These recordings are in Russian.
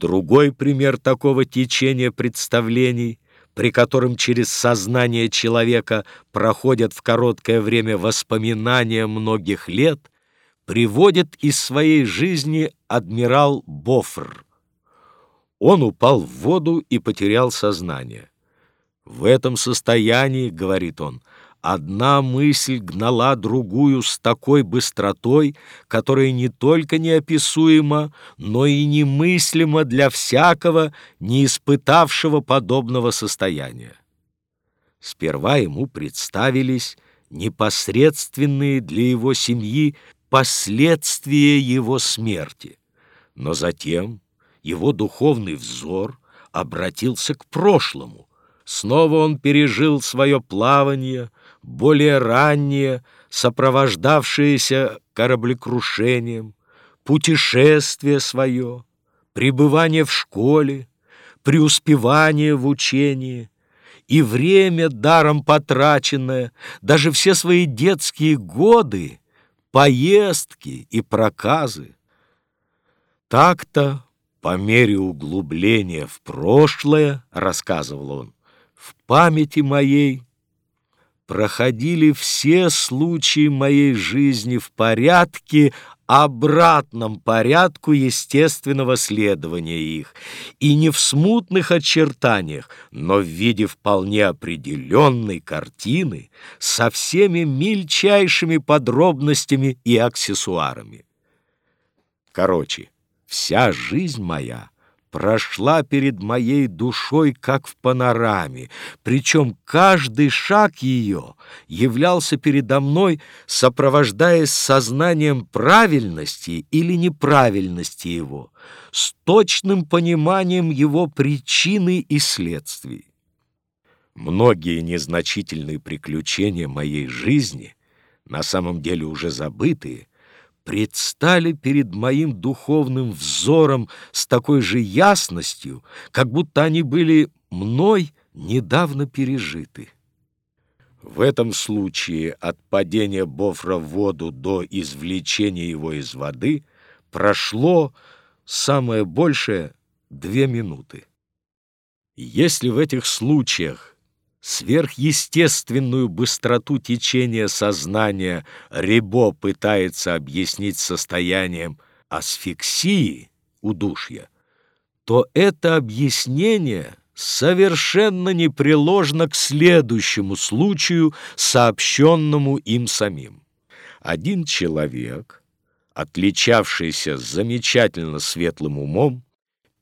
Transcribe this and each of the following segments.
Другой пример такого течения представлений, при котором через сознание человека проходят в короткое время воспоминания многих лет, приводит из своей жизни адмирал Бофр. Он упал в воду и потерял сознание. В этом состоянии, говорит он, одна мысль гнала другую с такой быстротой, которая не только неописуема, но и немыслима для всякого, не испытавшего подобного состояния. Сперва ему представились непосредственные для его семьи последствия его смерти, но затем его духовный взор обратился к прошлому. Снова он пережил свое плавание, более раннее, сопровождавшееся кораблекрушением, путешествие свое, пребывание в школе, преуспевание в учении, и время даром потраченное, даже все свои детские годы, поездки и проказы. Так-то по мере углубления в прошлое, рассказывал он, в памяти моей проходили все случаи моей жизни в порядке, обратном порядку естественного следования их, и не в смутных очертаниях, но в виде вполне определенной картины со всеми мельчайшими подробностями и аксессуарами. Короче, Вся жизнь моя прошла перед моей душой, как в панораме, причем каждый шаг ее являлся передо мной, сопровождаясь сознанием правильности или неправильности его, с точным пониманием его причины и следствий. Многие незначительные приключения моей жизни, на самом деле уже забытые, предстали перед моим духовным взором с такой же ясностью, как будто они были мной недавно пережиты. В этом случае от падения Бофра в воду до извлечения его из воды прошло самое большее две минуты. Если в этих случаях Сверхъестественную быстроту течения сознания Рибо пытается объяснить состоянием асфиксии, удушья, то это объяснение совершенно непреложно к следующему случаю, сообщенному им самим. Один человек, отличавшийся замечательно светлым умом,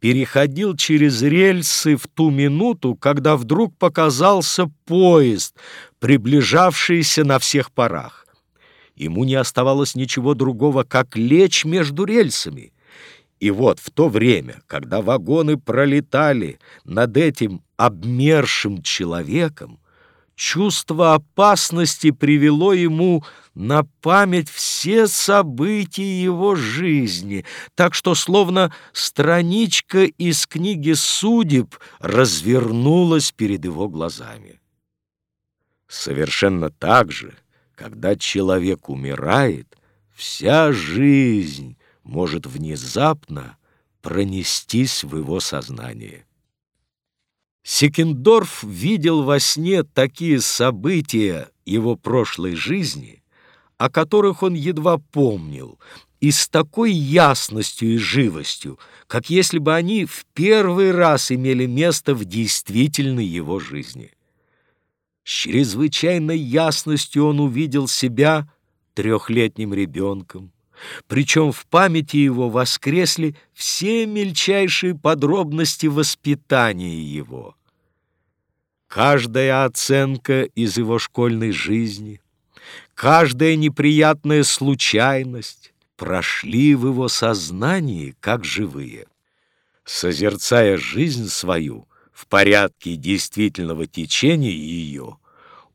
переходил через рельсы в ту минуту, когда вдруг показался поезд, приближавшийся на всех парах. Ему не оставалось ничего другого, как лечь между рельсами. И вот в то время, когда вагоны пролетали над этим обмершим человеком, Чувство опасности привело ему на память все события его жизни, так что словно страничка из книги судеб развернулась перед его глазами. Совершенно так же, когда человек умирает, вся жизнь может внезапно пронестись в его сознании. Секендорф видел во сне такие события его прошлой жизни, о которых он едва помнил, и с такой ясностью и живостью, как если бы они в первый раз имели место в действительной его жизни. С чрезвычайной ясностью он увидел себя трехлетним ребенком, причем в памяти его воскресли все мельчайшие подробности воспитания его. Каждая оценка из его школьной жизни, каждая неприятная случайность прошли в его сознании как живые. Созерцая жизнь свою в порядке действительного течения ее,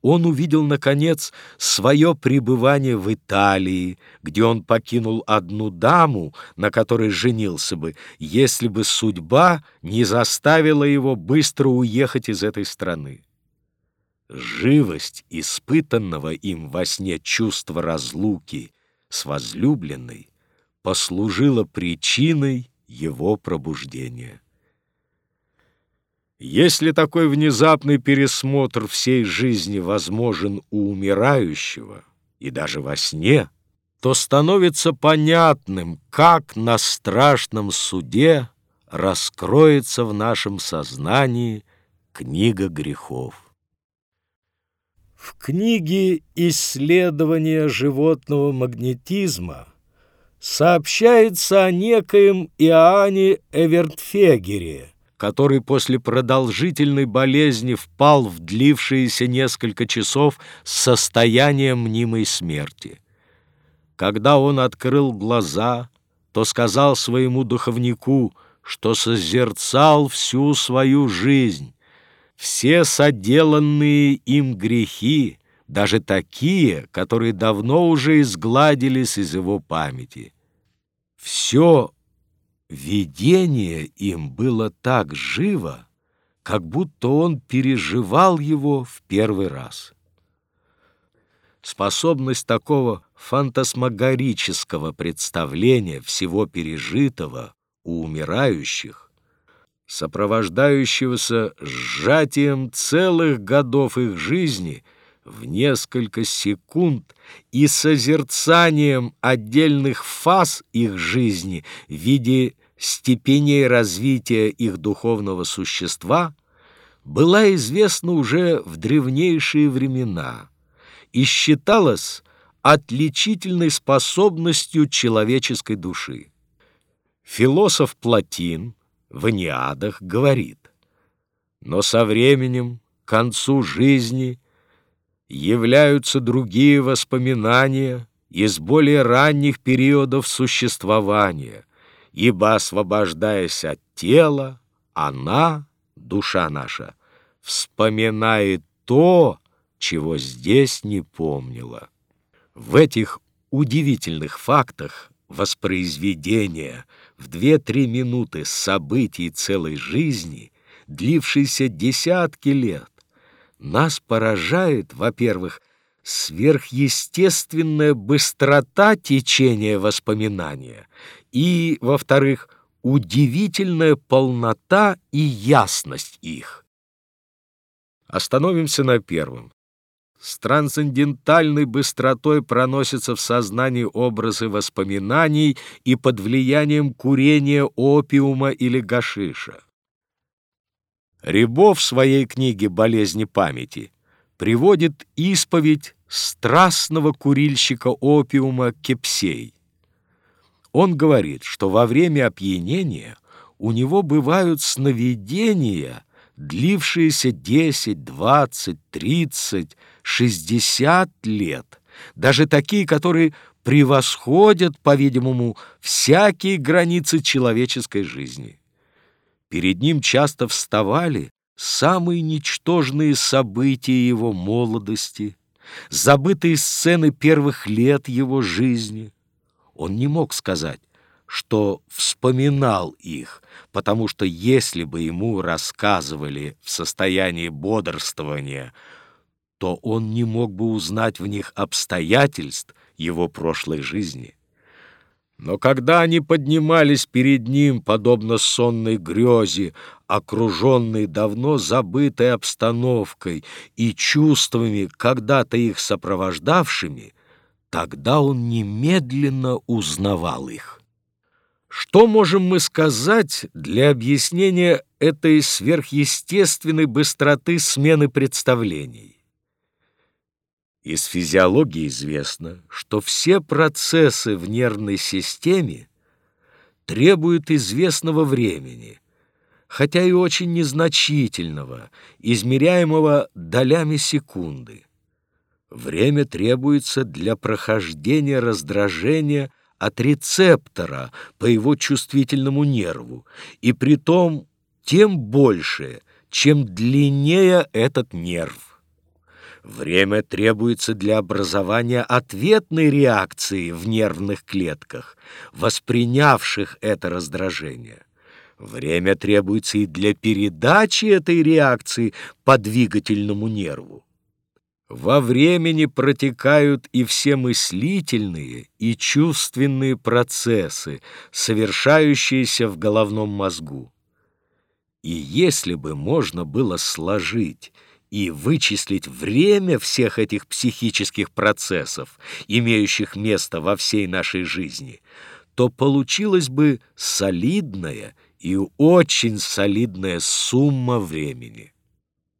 он увидел, наконец, свое пребывание в Италии, где он покинул одну даму, на которой женился бы, если бы судьба не заставила его быстро уехать из этой страны. Живость испытанного им во сне чувства разлуки с возлюбленной послужила причиной его пробуждения. Если такой внезапный пересмотр всей жизни возможен у умирающего и даже во сне, то становится понятным, как на страшном суде раскроется в нашем сознании книга грехов. В книге «Исследование животного магнетизма» сообщается о некоем Иоанне Эвертфегере, который после продолжительной болезни впал в длившиеся несколько часов состояние мнимой смерти. Когда он открыл глаза, то сказал своему духовнику, что созерцал всю свою жизнь, все соделанные им грехи, даже такие, которые давно уже изгладились из его памяти. Все видение им было так живо, как будто он переживал его в первый раз. Способность такого фантасмагорического представления всего пережитого у умирающих, сопровождающегося сжатием целых годов их жизни в несколько секунд и созерцанием отдельных фаз их жизни в виде степеней развития их духовного существа, была известна уже в древнейшие времена и считалась отличительной способностью человеческой души. Философ Платин в Аниадах говорит, «Но со временем, к концу жизни, являются другие воспоминания из более ранних периодов существования, ибо, освобождаясь от тела, она, душа наша, вспоминает то, чего здесь не помнила. В этих удивительных фактах воспроизведения в две-три минуты событий целой жизни, длившейся десятки лет, нас поражает, во-первых, сверхъестественная быстрота течения воспоминания и, во-вторых, удивительная полнота и ясность их. Остановимся на первом с трансцендентальной быстротой проносятся в сознании образы воспоминаний и под влиянием курения опиума или гашиша. Рябов в своей книге «Болезни памяти» приводит исповедь страстного курильщика опиума Кепсей. Он говорит, что во время опьянения у него бывают сновидения – длившиеся 10, 20, 30, 60 лет, даже такие, которые превосходят, по-видимому, всякие границы человеческой жизни. Перед ним часто вставали самые ничтожные события его молодости, забытые сцены первых лет его жизни. Он не мог сказать, что вспоминал их, потому что если бы ему рассказывали в состоянии бодрствования, то он не мог бы узнать в них обстоятельств его прошлой жизни. Но когда они поднимались перед ним, подобно сонной грезе, окруженной давно забытой обстановкой и чувствами, когда-то их сопровождавшими, тогда он немедленно узнавал их. Что можем мы сказать для объяснения этой сверхъестественной быстроты смены представлений? Из физиологии известно, что все процессы в нервной системе требуют известного времени, хотя и очень незначительного, измеряемого долями секунды. Время требуется для прохождения раздражения – от рецептора по его чувствительному нерву, и притом тем больше, чем длиннее этот нерв. Время требуется для образования ответной реакции в нервных клетках, воспринявших это раздражение. Время требуется и для передачи этой реакции по двигательному нерву. Во времени протекают и все мыслительные, и чувственные процессы, совершающиеся в головном мозгу. И если бы можно было сложить и вычислить время всех этих психических процессов, имеющих место во всей нашей жизни, то получилась бы солидная и очень солидная сумма времени.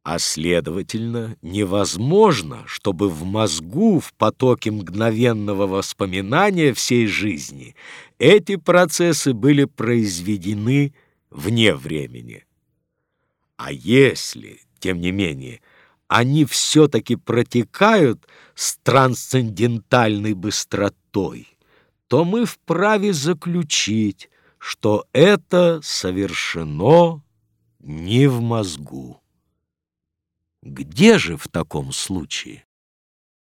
А следовательно, невозможно, чтобы в мозгу, в потоке мгновенного воспоминания всей жизни, эти процессы были произведены вне времени. А если, тем не менее, они все-таки протекают с трансцендентальной быстротой, то мы вправе заключить, что это совершено не в мозгу. Где же в таком случае?